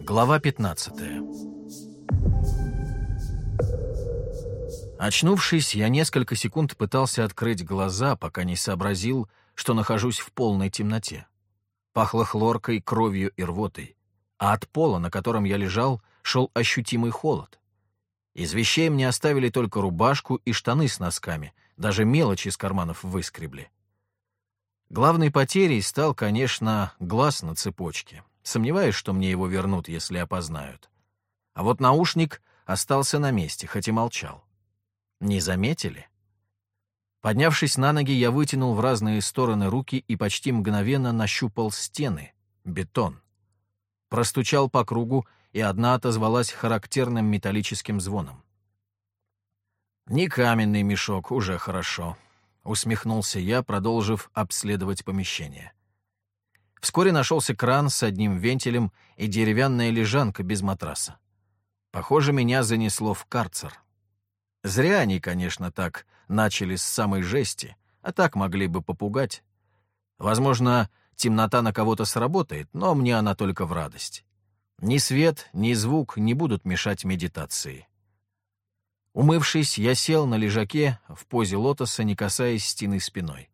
Глава 15 Очнувшись, я несколько секунд пытался открыть глаза, пока не сообразил, что нахожусь в полной темноте. Пахло хлоркой, кровью и рвотой, а от пола, на котором я лежал, шел ощутимый холод. Из вещей мне оставили только рубашку и штаны с носками, даже мелочи из карманов выскребли. Главной потерей стал, конечно, глаз на цепочке. Сомневаюсь, что мне его вернут, если опознают. А вот наушник остался на месте, хоть и молчал. Не заметили? Поднявшись на ноги, я вытянул в разные стороны руки и почти мгновенно нащупал стены, бетон. Простучал по кругу, и одна отозвалась характерным металлическим звоном. «Не каменный мешок, уже хорошо», — усмехнулся я, продолжив обследовать помещение. Вскоре нашелся кран с одним вентилем и деревянная лежанка без матраса. Похоже, меня занесло в карцер. Зря они, конечно, так начали с самой жести, а так могли бы попугать. Возможно, темнота на кого-то сработает, но мне она только в радость. Ни свет, ни звук не будут мешать медитации. Умывшись, я сел на лежаке в позе лотоса, не касаясь стены спиной.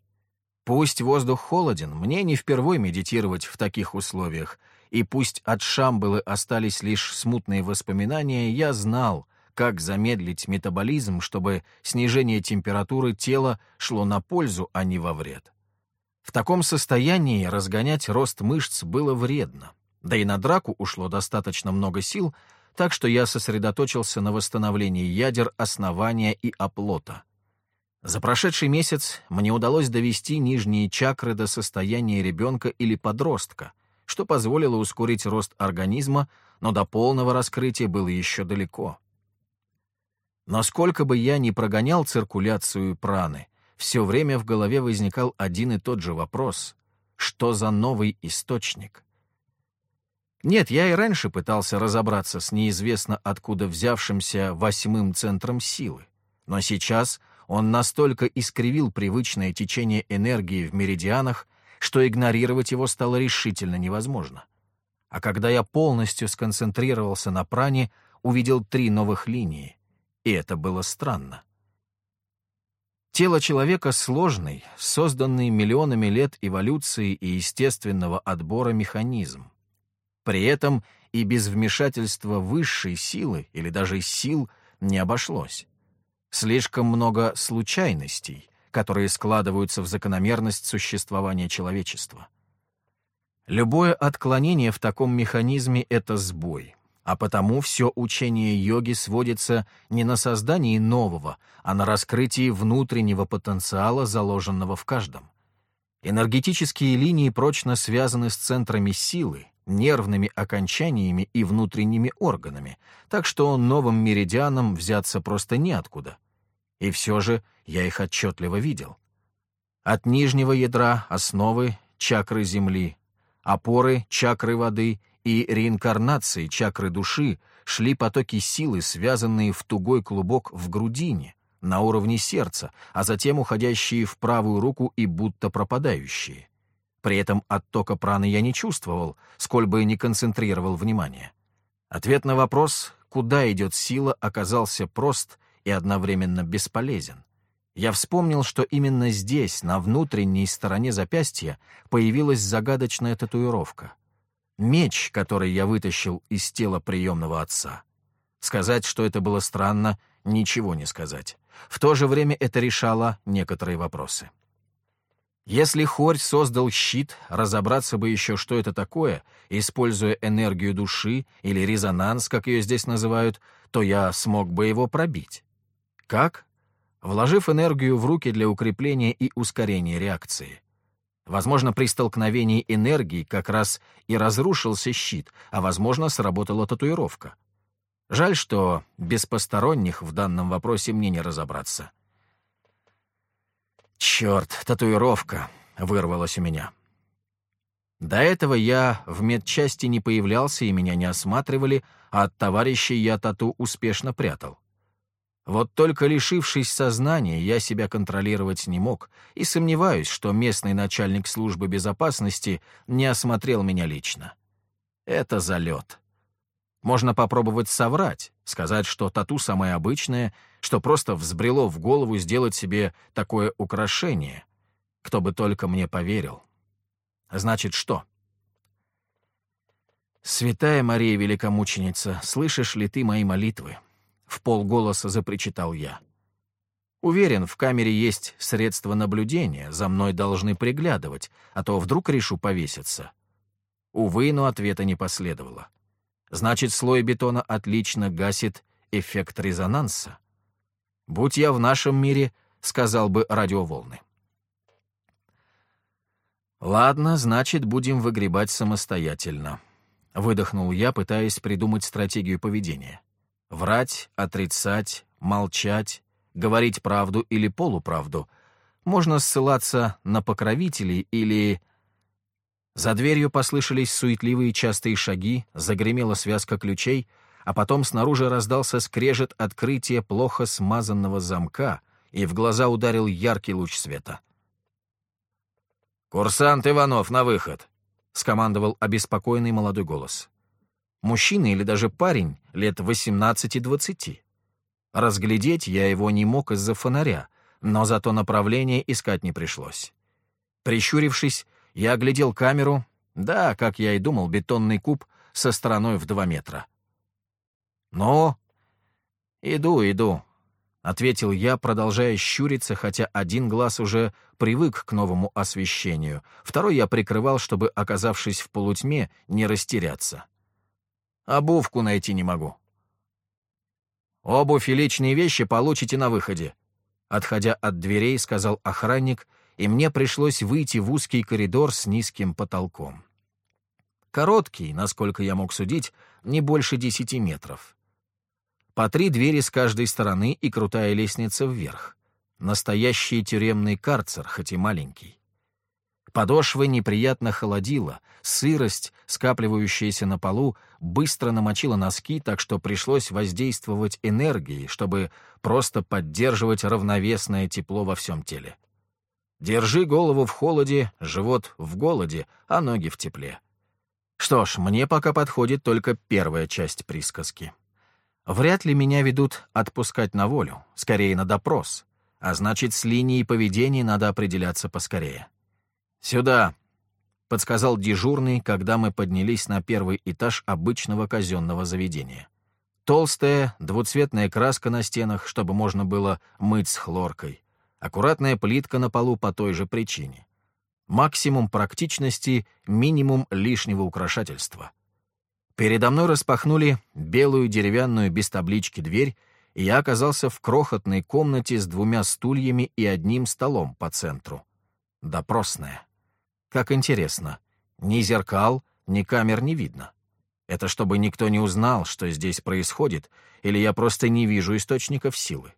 Пусть воздух холоден, мне не впервой медитировать в таких условиях, и пусть от Шамбалы остались лишь смутные воспоминания, я знал, как замедлить метаболизм, чтобы снижение температуры тела шло на пользу, а не во вред. В таком состоянии разгонять рост мышц было вредно. Да и на драку ушло достаточно много сил, так что я сосредоточился на восстановлении ядер, основания и оплота. За прошедший месяц мне удалось довести нижние чакры до состояния ребенка или подростка, что позволило ускорить рост организма, но до полного раскрытия было еще далеко. Но сколько бы я ни прогонял циркуляцию праны, все время в голове возникал один и тот же вопрос — что за новый источник? Нет, я и раньше пытался разобраться с неизвестно откуда взявшимся восьмым центром силы, но сейчас он настолько искривил привычное течение энергии в меридианах, что игнорировать его стало решительно невозможно. А когда я полностью сконцентрировался на пране, увидел три новых линии, и это было странно. Тело человека — сложный, созданный миллионами лет эволюции и естественного отбора механизм. При этом и без вмешательства высшей силы или даже сил не обошлось. Слишком много случайностей, которые складываются в закономерность существования человечества. Любое отклонение в таком механизме — это сбой, а потому все учение йоги сводится не на создании нового, а на раскрытии внутреннего потенциала, заложенного в каждом. Энергетические линии прочно связаны с центрами силы, нервными окончаниями и внутренними органами, так что новым меридианам взяться просто неоткуда. И все же я их отчетливо видел. От нижнего ядра основы чакры земли, опоры чакры воды и реинкарнации чакры души шли потоки силы, связанные в тугой клубок в грудине, на уровне сердца, а затем уходящие в правую руку и будто пропадающие. При этом оттока праны я не чувствовал, сколь бы не концентрировал внимание. Ответ на вопрос, куда идет сила, оказался прост и одновременно бесполезен. Я вспомнил, что именно здесь, на внутренней стороне запястья, появилась загадочная татуировка. Меч, который я вытащил из тела приемного отца. Сказать, что это было странно, ничего не сказать. В то же время это решало некоторые вопросы. Если Хорь создал щит, разобраться бы еще, что это такое, используя энергию души или резонанс, как ее здесь называют, то я смог бы его пробить. Как? Вложив энергию в руки для укрепления и ускорения реакции. Возможно, при столкновении энергии как раз и разрушился щит, а, возможно, сработала татуировка. Жаль, что без посторонних в данном вопросе мне не разобраться. «Черт, татуировка!» — вырвалась у меня. До этого я в медчасти не появлялся и меня не осматривали, а от товарищей я тату успешно прятал. Вот только лишившись сознания, я себя контролировать не мог и сомневаюсь, что местный начальник службы безопасности не осмотрел меня лично. Это залет. Можно попробовать соврать, сказать, что тату самое обычное, что просто взбрело в голову сделать себе такое украшение. Кто бы только мне поверил. Значит, что? «Святая Мария Великомученица, слышишь ли ты мои молитвы?» В полголоса запричитал я. Уверен, в камере есть средства наблюдения, за мной должны приглядывать, а то вдруг решу повеситься. Увы, но ответа не последовало. Значит, слой бетона отлично гасит эффект резонанса. Будь я в нашем мире, сказал бы радиоволны. Ладно, значит, будем выгребать самостоятельно. Выдохнул я, пытаясь придумать стратегию поведения. Врать, отрицать, молчать, говорить правду или полуправду. Можно ссылаться на покровителей или... За дверью послышались суетливые частые шаги, загремела связка ключей, а потом снаружи раздался скрежет открытия плохо смазанного замка, и в глаза ударил яркий луч света. «Курсант Иванов, на выход!» — скомандовал обеспокоенный молодой голос мужчина или даже парень лет 18-20. Разглядеть я его не мог из-за фонаря, но зато направление искать не пришлось. Прищурившись, я оглядел камеру, да, как я и думал, бетонный куб со стороной в два метра. «Ну?» «Иду, иду», — ответил я, продолжая щуриться, хотя один глаз уже привык к новому освещению, второй я прикрывал, чтобы, оказавшись в полутьме, не растеряться. Обувку найти не могу. Обувь и личные вещи получите на выходе. Отходя от дверей, сказал охранник, и мне пришлось выйти в узкий коридор с низким потолком. Короткий, насколько я мог судить, не больше десяти метров. По три двери с каждой стороны и крутая лестница вверх. Настоящий тюремный карцер, хоть и маленький. Подошвы неприятно холодило, сырость, скапливающаяся на полу, быстро намочила носки, так что пришлось воздействовать энергией, чтобы просто поддерживать равновесное тепло во всем теле. Держи голову в холоде, живот в голоде, а ноги в тепле. Что ж, мне пока подходит только первая часть присказки. Вряд ли меня ведут отпускать на волю, скорее на допрос, а значит, с линией поведения надо определяться поскорее. «Сюда!» — подсказал дежурный, когда мы поднялись на первый этаж обычного казенного заведения. Толстая, двуцветная краска на стенах, чтобы можно было мыть с хлоркой. Аккуратная плитка на полу по той же причине. Максимум практичности, минимум лишнего украшательства. Передо мной распахнули белую деревянную без таблички дверь, и я оказался в крохотной комнате с двумя стульями и одним столом по центру. Допросная. Как интересно, ни зеркал, ни камер не видно. Это чтобы никто не узнал, что здесь происходит, или я просто не вижу источников силы.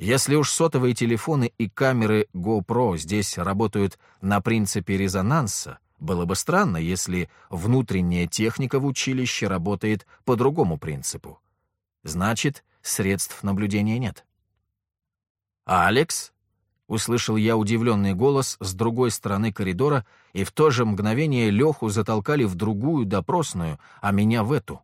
Если уж сотовые телефоны и камеры GoPro здесь работают на принципе резонанса, было бы странно, если внутренняя техника в училище работает по другому принципу. Значит, средств наблюдения нет. «Алекс?» Услышал я удивленный голос с другой стороны коридора, и в то же мгновение Леху затолкали в другую допросную, а меня в эту.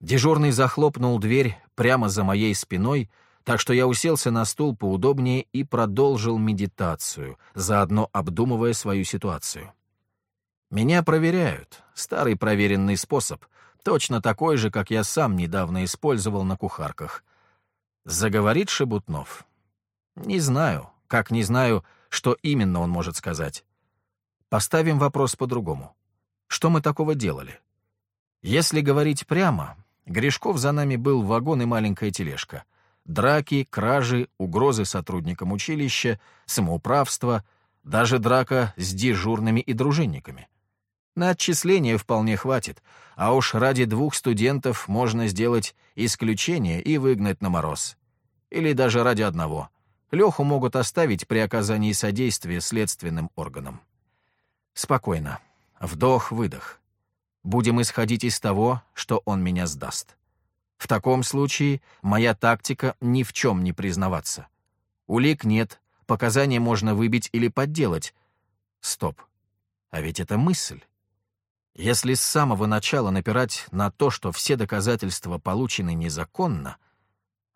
Дежурный захлопнул дверь прямо за моей спиной, так что я уселся на стул поудобнее и продолжил медитацию, заодно обдумывая свою ситуацию. Меня проверяют. Старый проверенный способ. Точно такой же, как я сам недавно использовал на кухарках. Заговорит Шебутнов. Не знаю, как не знаю, что именно он может сказать. Поставим вопрос по-другому. Что мы такого делали? Если говорить прямо, Гришков за нами был вагон и маленькая тележка. Драки, кражи, угрозы сотрудникам училища, самоуправство, даже драка с дежурными и дружинниками. На отчисление вполне хватит, а уж ради двух студентов можно сделать исключение и выгнать на мороз. Или даже ради одного. Леху могут оставить при оказании содействия следственным органам. Спокойно. Вдох-выдох. Будем исходить из того, что он меня сдаст. В таком случае моя тактика ни в чем не признаваться. Улик нет, показания можно выбить или подделать. Стоп. А ведь это мысль. Если с самого начала напирать на то, что все доказательства получены незаконно,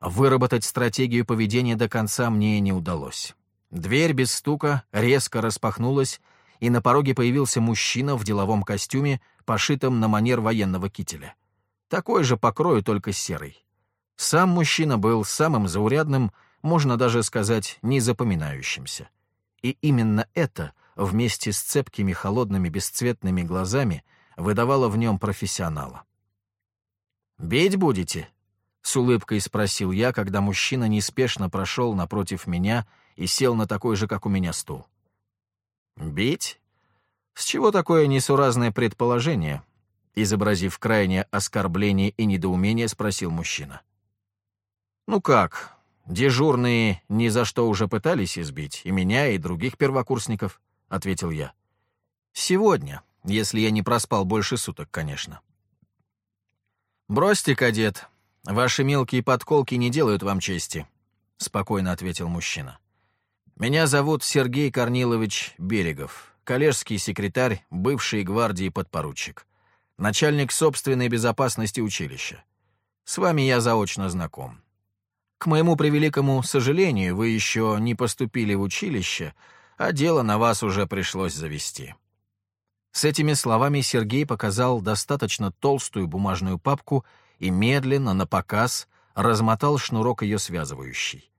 выработать стратегию поведения до конца мне не удалось. Дверь без стука резко распахнулась, и на пороге появился мужчина в деловом костюме, пошитом на манер военного кителя. Такой же покрою, только серый. Сам мужчина был самым заурядным, можно даже сказать, незапоминающимся. И именно это, вместе с цепкими холодными бесцветными глазами, выдавало в нем профессионала. «Бить будете?» — с улыбкой спросил я, когда мужчина неспешно прошел напротив меня и сел на такой же, как у меня, стул. «Бить? С чего такое несуразное предположение?» Изобразив крайнее оскорбление и недоумение, спросил мужчина. «Ну как, дежурные ни за что уже пытались избить, и меня, и других первокурсников», — ответил я. «Сегодня, если я не проспал больше суток, конечно». «Бросьте, кадет, ваши мелкие подколки не делают вам чести», — спокойно ответил мужчина. Меня зовут Сергей Корнилович Берегов, коллежский секретарь бывшей гвардии подпоручик, начальник собственной безопасности училища. С вами я заочно знаком. К моему превеликому сожалению, вы еще не поступили в училище, а дело на вас уже пришлось завести». С этими словами Сергей показал достаточно толстую бумажную папку и медленно, на показ, размотал шнурок ее связывающий.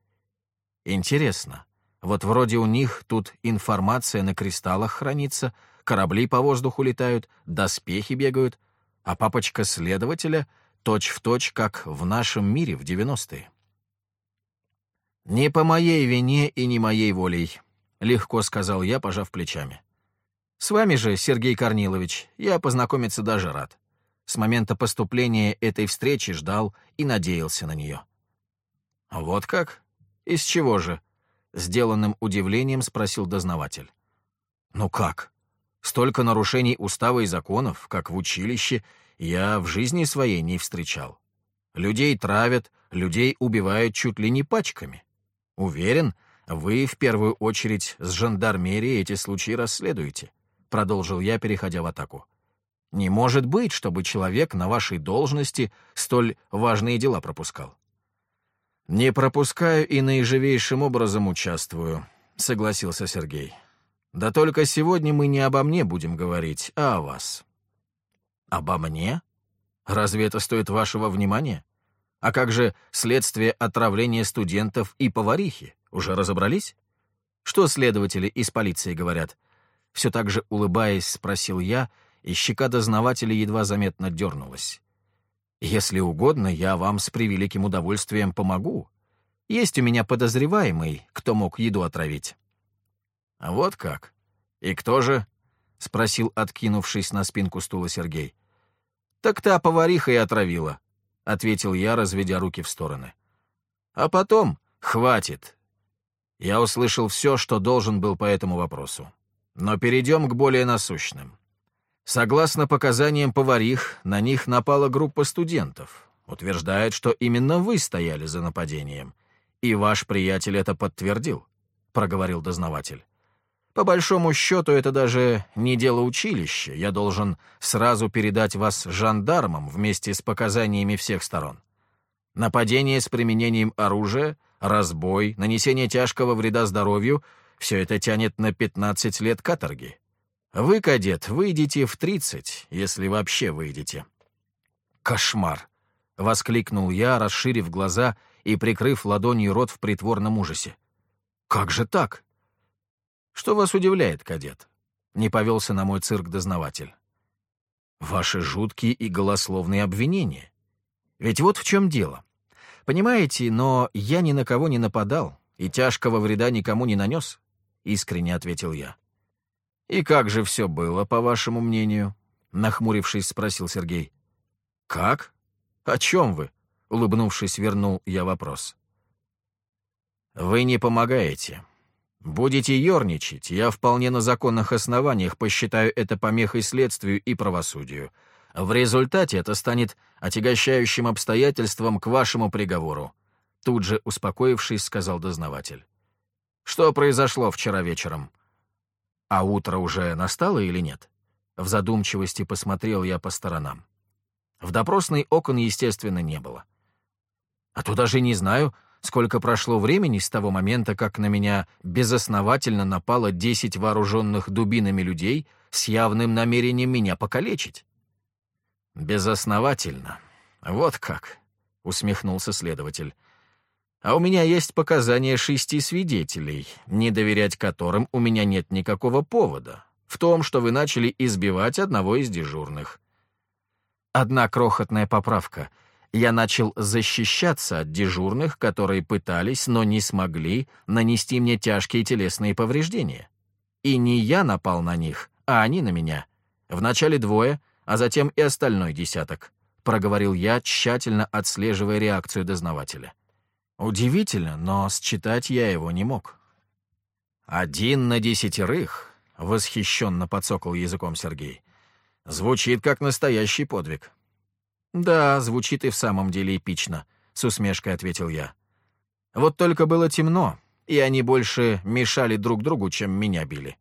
Интересно, вот вроде у них тут информация на кристаллах хранится, корабли по воздуху летают, доспехи бегают, а папочка следователя точь-в-точь, точь, как в нашем мире в 90-е. «Не по моей вине и не моей волей», — легко сказал я, пожав плечами. «С вами же, Сергей Корнилович, я познакомиться даже рад. С момента поступления этой встречи ждал и надеялся на нее». «Вот как? Из чего же?» — сделанным удивлением спросил дознаватель. «Ну как? Столько нарушений устава и законов, как в училище, я в жизни своей не встречал. Людей травят, людей убивают чуть ли не пачками. Уверен, вы в первую очередь с жандармерией эти случаи расследуете», — продолжил я, переходя в атаку. «Не может быть, чтобы человек на вашей должности столь важные дела пропускал. «Не пропускаю и наиживейшим образом участвую», — согласился Сергей. «Да только сегодня мы не обо мне будем говорить, а о вас». «Обо мне? Разве это стоит вашего внимания? А как же следствие отравления студентов и поварихи? Уже разобрались? Что следователи из полиции говорят?» Все так же улыбаясь, спросил я, и щека дознавателя едва заметно дернулась. Если угодно, я вам с превеликим удовольствием помогу. Есть у меня подозреваемый, кто мог еду отравить». «А «Вот как? И кто же?» — спросил, откинувшись на спинку стула Сергей. «Так та повариха и отравила», — ответил я, разведя руки в стороны. «А потом хватит». Я услышал все, что должен был по этому вопросу. Но перейдем к более насущным. Согласно показаниям поварих, на них напала группа студентов. Утверждает, что именно вы стояли за нападением. И ваш приятель это подтвердил, — проговорил дознаватель. По большому счету, это даже не дело училища. Я должен сразу передать вас жандармам вместе с показаниями всех сторон. Нападение с применением оружия, разбой, нанесение тяжкого вреда здоровью — все это тянет на 15 лет каторги. Вы, кадет, выйдете в тридцать, если вообще выйдете. Кошмар! — воскликнул я, расширив глаза и прикрыв ладонью рот в притворном ужасе. Как же так? Что вас удивляет, кадет? Не повелся на мой цирк дознаватель. Ваши жуткие и голословные обвинения. Ведь вот в чем дело. Понимаете, но я ни на кого не нападал и тяжкого вреда никому не нанес, — искренне ответил я. «И как же все было, по вашему мнению?» — нахмурившись, спросил Сергей. «Как? О чем вы?» — улыбнувшись, вернул я вопрос. «Вы не помогаете. Будете ерничать, я вполне на законных основаниях посчитаю это помехой следствию и правосудию. В результате это станет отягощающим обстоятельством к вашему приговору», тут же успокоившись, сказал дознаватель. «Что произошло вчера вечером?» «А утро уже настало или нет?» В задумчивости посмотрел я по сторонам. В допросной окон, естественно, не было. А то даже не знаю, сколько прошло времени с того момента, как на меня безосновательно напало десять вооруженных дубинами людей с явным намерением меня покалечить. «Безосновательно. Вот как», — усмехнулся следователь. «А у меня есть показания шести свидетелей, не доверять которым у меня нет никакого повода, в том, что вы начали избивать одного из дежурных. Одна крохотная поправка. Я начал защищаться от дежурных, которые пытались, но не смогли нанести мне тяжкие телесные повреждения. И не я напал на них, а они на меня. Вначале двое, а затем и остальной десяток, проговорил я, тщательно отслеживая реакцию дознавателя. Удивительно, но считать я его не мог. «Один на десятерых», — восхищенно подсокал языком Сергей. Звучит как настоящий подвиг. Да, звучит и в самом деле эпично, с усмешкой ответил я. Вот только было темно, и они больше мешали друг другу, чем меня били.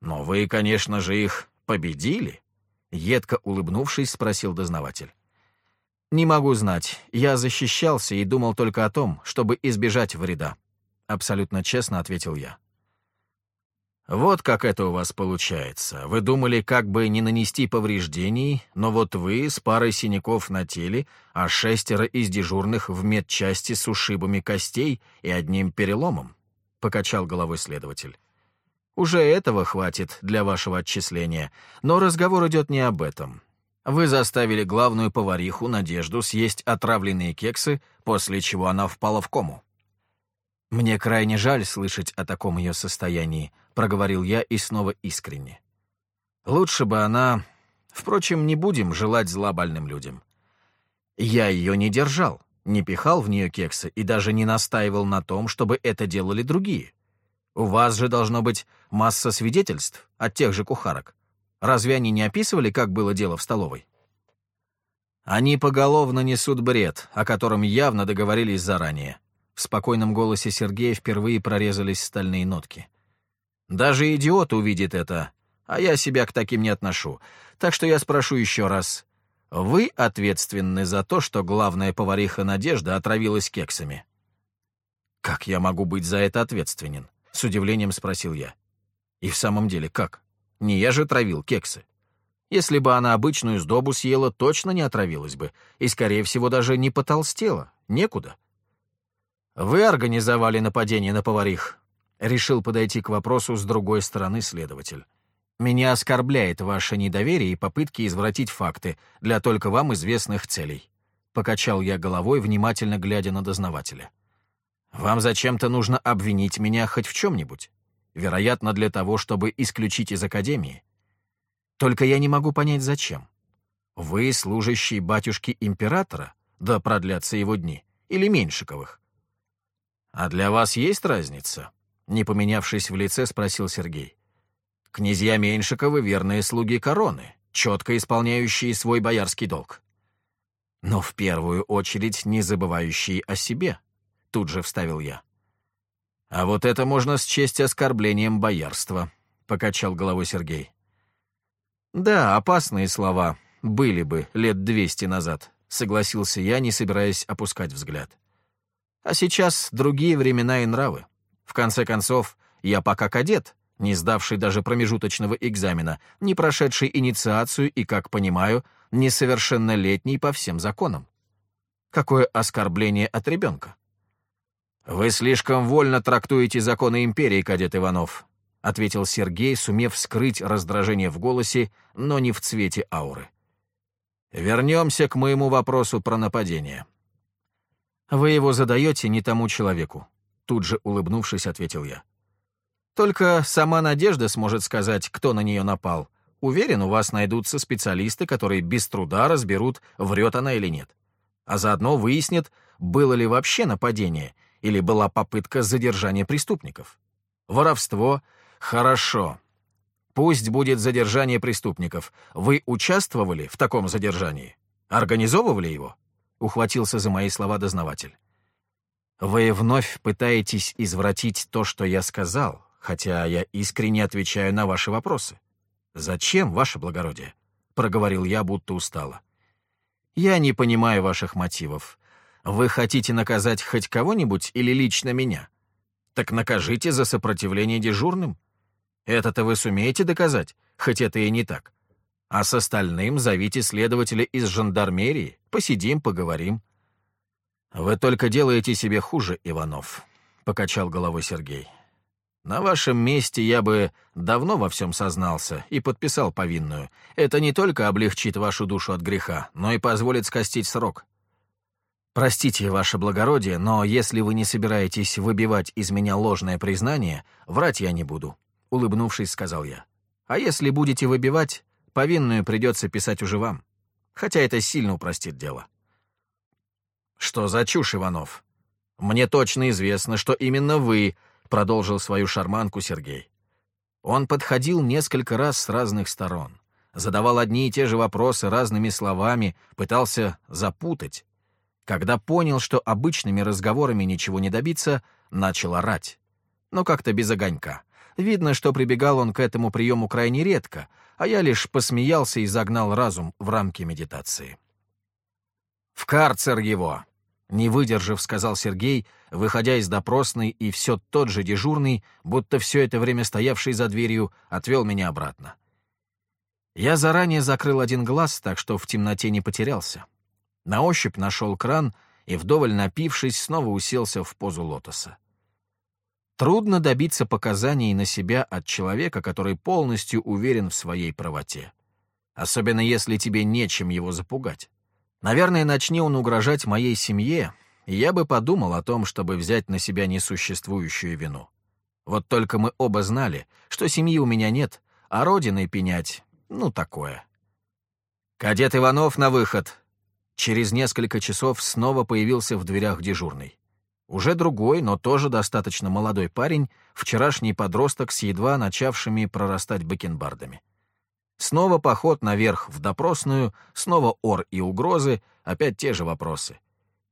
Но вы, конечно же, их победили? Едко улыбнувшись, спросил дознаватель. «Не могу знать. Я защищался и думал только о том, чтобы избежать вреда», — абсолютно честно ответил я. Вот как это у вас получается. Вы думали, как бы не нанести повреждений, но вот вы с парой синяков на теле, а шестеро из дежурных в медчасти с ушибами костей и одним переломом, — покачал головой следователь. Уже этого хватит для вашего отчисления, но разговор идет не об этом. Вы заставили главную повариху Надежду съесть отравленные кексы, после чего она впала в кому. Мне крайне жаль слышать о таком ее состоянии, — проговорил я и снова искренне. «Лучше бы она... Впрочем, не будем желать зла больным людям. Я ее не держал, не пихал в нее кексы и даже не настаивал на том, чтобы это делали другие. У вас же должно быть масса свидетельств от тех же кухарок. Разве они не описывали, как было дело в столовой? Они поголовно несут бред, о котором явно договорились заранее. В спокойном голосе Сергея впервые прорезались стальные нотки. Даже идиот увидит это, а я себя к таким не отношу. Так что я спрошу еще раз. Вы ответственны за то, что главная повариха Надежда отравилась кексами? «Как я могу быть за это ответственен?» — с удивлением спросил я. «И в самом деле, как? Не я же травил кексы. Если бы она обычную сдобу съела, точно не отравилась бы, и, скорее всего, даже не потолстела. Некуда. Вы организовали нападение на поварих, Решил подойти к вопросу с другой стороны следователь. «Меня оскорбляет ваше недоверие и попытки извратить факты для только вам известных целей». Покачал я головой, внимательно глядя на дознавателя. «Вам зачем-то нужно обвинить меня хоть в чем-нибудь. Вероятно, для того, чтобы исключить из Академии. Только я не могу понять, зачем. Вы служащий батюшки императора, да продлятся его дни, или Меньшиковых? А для вас есть разница?» Не поменявшись в лице, спросил Сергей. «Князья Меньшиковы — верные слуги короны, четко исполняющие свой боярский долг. Но в первую очередь не забывающие о себе», — тут же вставил я. «А вот это можно счесть оскорблением боярства», — покачал головой Сергей. «Да, опасные слова были бы лет двести назад», — согласился я, не собираясь опускать взгляд. «А сейчас другие времена и нравы. В конце концов, я пока кадет, не сдавший даже промежуточного экзамена, не прошедший инициацию и, как понимаю, несовершеннолетний по всем законам. Какое оскорбление от ребенка? «Вы слишком вольно трактуете законы империи, кадет Иванов», — ответил Сергей, сумев скрыть раздражение в голосе, но не в цвете ауры. «Вернемся к моему вопросу про нападение». «Вы его задаете не тому человеку. Тут же, улыбнувшись, ответил я. Только сама Надежда сможет сказать, кто на нее напал. Уверен, у вас найдутся специалисты, которые без труда разберут, врет она или нет. А заодно выяснят, было ли вообще нападение или была попытка задержания преступников. Воровство — хорошо. Пусть будет задержание преступников. Вы участвовали в таком задержании? Организовывали его?» — ухватился за мои слова дознаватель. «Вы вновь пытаетесь извратить то, что я сказал, хотя я искренне отвечаю на ваши вопросы. Зачем, ваше благородие?» — проговорил я, будто устало. «Я не понимаю ваших мотивов. Вы хотите наказать хоть кого-нибудь или лично меня? Так накажите за сопротивление дежурным. Это-то вы сумеете доказать, хоть это и не так. А с остальным зовите следователя из жандармерии, посидим, поговорим». «Вы только делаете себе хуже, Иванов», — покачал головой Сергей. «На вашем месте я бы давно во всем сознался и подписал повинную. Это не только облегчит вашу душу от греха, но и позволит скостить срок. Простите, ваше благородие, но если вы не собираетесь выбивать из меня ложное признание, врать я не буду», — улыбнувшись, сказал я. «А если будете выбивать, повинную придется писать уже вам. Хотя это сильно упростит дело». «Что за чушь, Иванов? Мне точно известно, что именно вы», — продолжил свою шарманку Сергей. Он подходил несколько раз с разных сторон, задавал одни и те же вопросы разными словами, пытался запутать. Когда понял, что обычными разговорами ничего не добиться, начал орать. Но как-то без огонька. Видно, что прибегал он к этому приему крайне редко, а я лишь посмеялся и загнал разум в рамки медитации. «В карцер его!» Не выдержав, сказал Сергей, выходя из допросной, и все тот же дежурный, будто все это время стоявший за дверью, отвел меня обратно. Я заранее закрыл один глаз, так что в темноте не потерялся. На ощупь нашел кран и, вдоволь напившись, снова уселся в позу лотоса. Трудно добиться показаний на себя от человека, который полностью уверен в своей правоте. Особенно если тебе нечем его запугать. Наверное, начни он угрожать моей семье, и я бы подумал о том, чтобы взять на себя несуществующую вину. Вот только мы оба знали, что семьи у меня нет, а родиной пенять — ну, такое. «Кадет Иванов на выход!» Через несколько часов снова появился в дверях дежурный. Уже другой, но тоже достаточно молодой парень, вчерашний подросток с едва начавшими прорастать бакенбардами. Снова поход наверх в допросную, снова ор и угрозы, опять те же вопросы.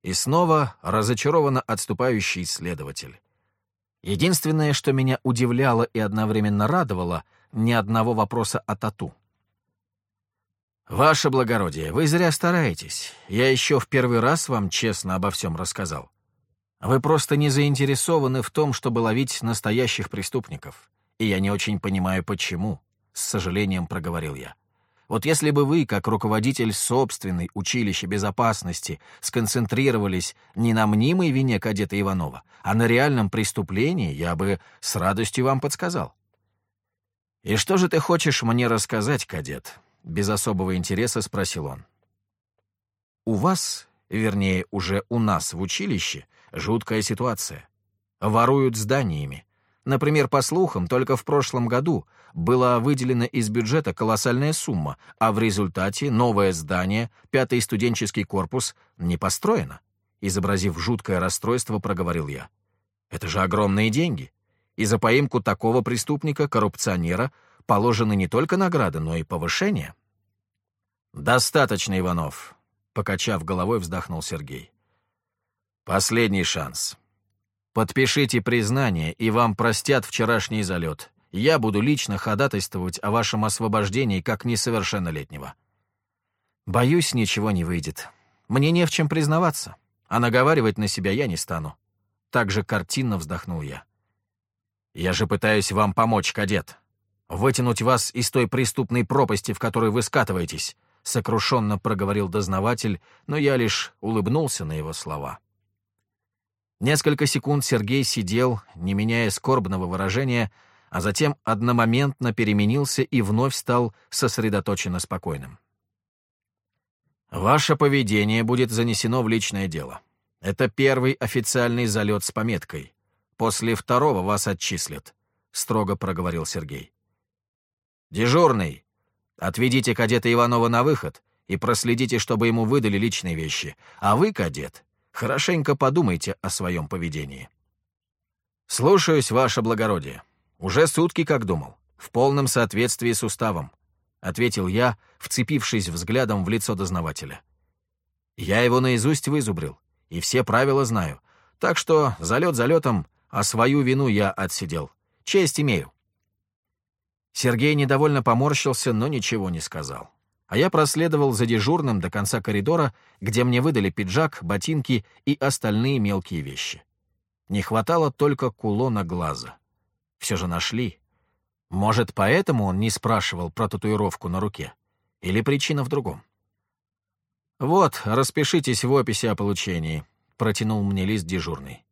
И снова разочарованно отступающий следователь. Единственное, что меня удивляло и одновременно радовало, ни одного вопроса о тату. «Ваше благородие, вы зря стараетесь. Я еще в первый раз вам честно обо всем рассказал. Вы просто не заинтересованы в том, чтобы ловить настоящих преступников. И я не очень понимаю, почему». — с сожалением проговорил я. «Вот если бы вы, как руководитель собственной училища безопасности, сконцентрировались не на мнимой вине кадета Иванова, а на реальном преступлении, я бы с радостью вам подсказал». «И что же ты хочешь мне рассказать, кадет?» — без особого интереса спросил он. «У вас, вернее, уже у нас в училище, жуткая ситуация. Воруют зданиями, Например, по слухам, только в прошлом году была выделена из бюджета колоссальная сумма, а в результате новое здание, пятый студенческий корпус, не построено. Изобразив жуткое расстройство, проговорил я. Это же огромные деньги. И за поимку такого преступника, коррупционера, положены не только награды, но и повышение. «Достаточно, Иванов», — покачав головой, вздохнул Сергей. «Последний шанс. Подпишите признание, и вам простят вчерашний залет. Я буду лично ходатайствовать о вашем освобождении как несовершеннолетнего. Боюсь, ничего не выйдет. Мне не в чем признаваться, а наговаривать на себя я не стану. Так же картинно вздохнул я. Я же пытаюсь вам помочь, кадет. Вытянуть вас из той преступной пропасти, в которой вы скатываетесь, сокрушенно проговорил дознаватель, но я лишь улыбнулся на его слова. Несколько секунд Сергей сидел, не меняя скорбного выражения, а затем одномоментно переменился и вновь стал сосредоточенно спокойным. «Ваше поведение будет занесено в личное дело. Это первый официальный залет с пометкой. После второго вас отчислят», — строго проговорил Сергей. «Дежурный, отведите кадета Иванова на выход и проследите, чтобы ему выдали личные вещи. А вы, кадет, Хорошенько подумайте о своем поведении. «Слушаюсь, ваше благородие. Уже сутки как думал», в полном соответствии с уставом», — ответил я, вцепившись взглядом в лицо дознавателя. «Я его наизусть вызубрил, и все правила знаю, так что залет залетом, а свою вину я отсидел. Честь имею». Сергей недовольно поморщился, но ничего не сказал. А я проследовал за дежурным до конца коридора, где мне выдали пиджак, ботинки и остальные мелкие вещи. Не хватало только кулона глаза. Все же нашли. Может, поэтому он не спрашивал про татуировку на руке? Или причина в другом? «Вот, распишитесь в описи о получении», — протянул мне лист дежурный.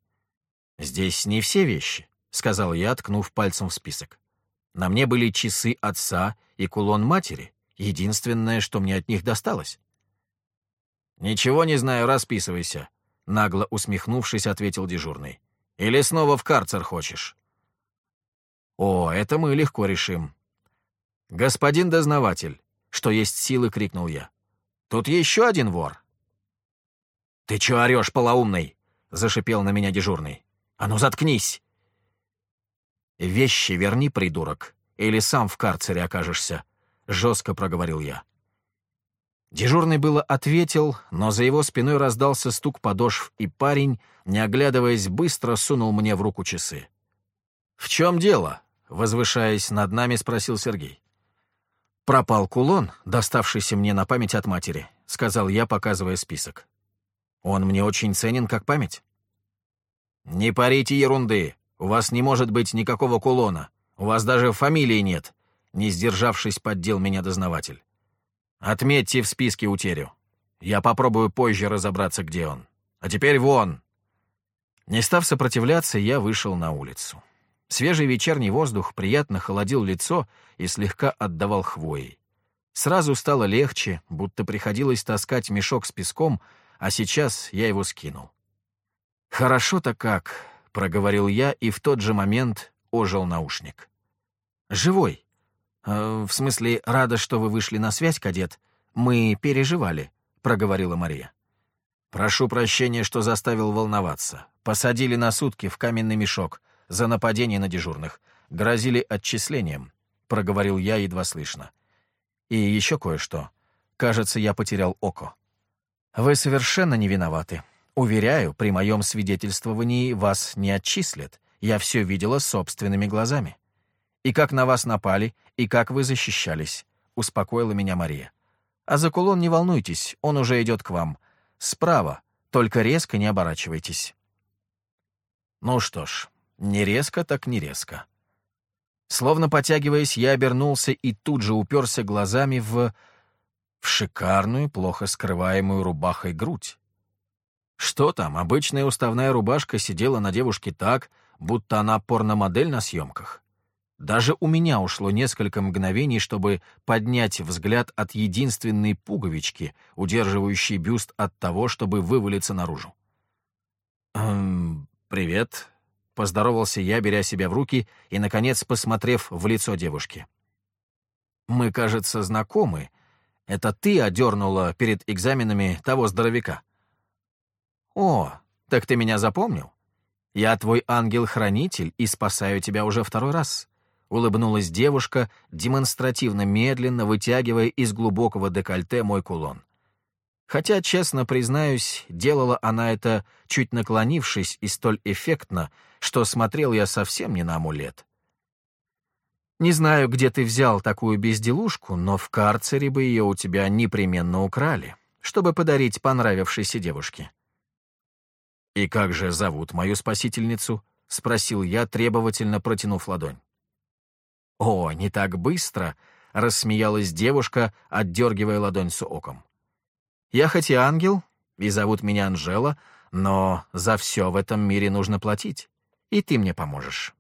«Здесь не все вещи», — сказал я, ткнув пальцем в список. «На мне были часы отца и кулон матери, единственное, что мне от них досталось». «Ничего не знаю, расписывайся», — нагло усмехнувшись, ответил дежурный. «Или снова в карцер хочешь?» «О, это мы легко решим». «Господин дознаватель», — что есть силы, крикнул я. «Тут еще один вор». «Ты чё орёшь, полоумный?» — зашипел на меня дежурный. «А ну заткнись!» «Вещи верни, придурок, или сам в карцере окажешься», — жестко проговорил я. Дежурный было ответил, но за его спиной раздался стук подошв, и парень, не оглядываясь, быстро сунул мне в руку часы. «В чем дело?» Возвышаясь над нами, спросил Сергей. «Пропал кулон, доставшийся мне на память от матери», — сказал я, показывая список. «Он мне очень ценен как память». «Не парите ерунды. У вас не может быть никакого кулона. У вас даже фамилии нет», — не сдержавшись, поддел меня дознаватель. «Отметьте в списке утерю. Я попробую позже разобраться, где он. А теперь вон!» Не став сопротивляться, я вышел на улицу. Свежий вечерний воздух приятно холодил лицо и слегка отдавал хвоей. Сразу стало легче, будто приходилось таскать мешок с песком, а сейчас я его скинул. «Хорошо-то как», — проговорил я, и в тот же момент ожил наушник. «Живой. Э, в смысле, рада, что вы вышли на связь, кадет. Мы переживали», — проговорила Мария. «Прошу прощения, что заставил волноваться. Посадили на сутки в каменный мешок за нападение на дежурных. Грозили отчислением», — проговорил я едва слышно. «И еще кое-что. Кажется, я потерял око». «Вы совершенно не виноваты. Уверяю, при моем свидетельствовании вас не отчислят. Я все видела собственными глазами. И как на вас напали, и как вы защищались», — успокоила меня Мария. «А за кулон не волнуйтесь, он уже идет к вам. Справа, только резко не оборачивайтесь». Ну что ж, не резко, так не резко. Словно потягиваясь, я обернулся и тут же уперся глазами в... в шикарную, плохо скрываемую рубахой грудь. Что там, обычная уставная рубашка сидела на девушке так, будто она порномодель на съемках. Даже у меня ушло несколько мгновений, чтобы поднять взгляд от единственной пуговички, удерживающей бюст от того, чтобы вывалиться наружу. «Эм, привет», Поздоровался я, беря себя в руки и, наконец, посмотрев в лицо девушки. «Мы, кажется, знакомы. Это ты одернула перед экзаменами того здоровяка». «О, так ты меня запомнил? Я твой ангел-хранитель и спасаю тебя уже второй раз», — улыбнулась девушка, демонстративно медленно вытягивая из глубокого декольте мой кулон. Хотя, честно признаюсь, делала она это, чуть наклонившись и столь эффектно, что смотрел я совсем не на амулет. Не знаю, где ты взял такую безделушку, но в карцере бы ее у тебя непременно украли, чтобы подарить понравившейся девушке. «И как же зовут мою спасительницу?» — спросил я, требовательно протянув ладонь. «О, не так быстро!» — рассмеялась девушка, отдергивая ладонь с оком. Я хоть и ангел, и зовут меня Анжела, но за все в этом мире нужно платить, и ты мне поможешь.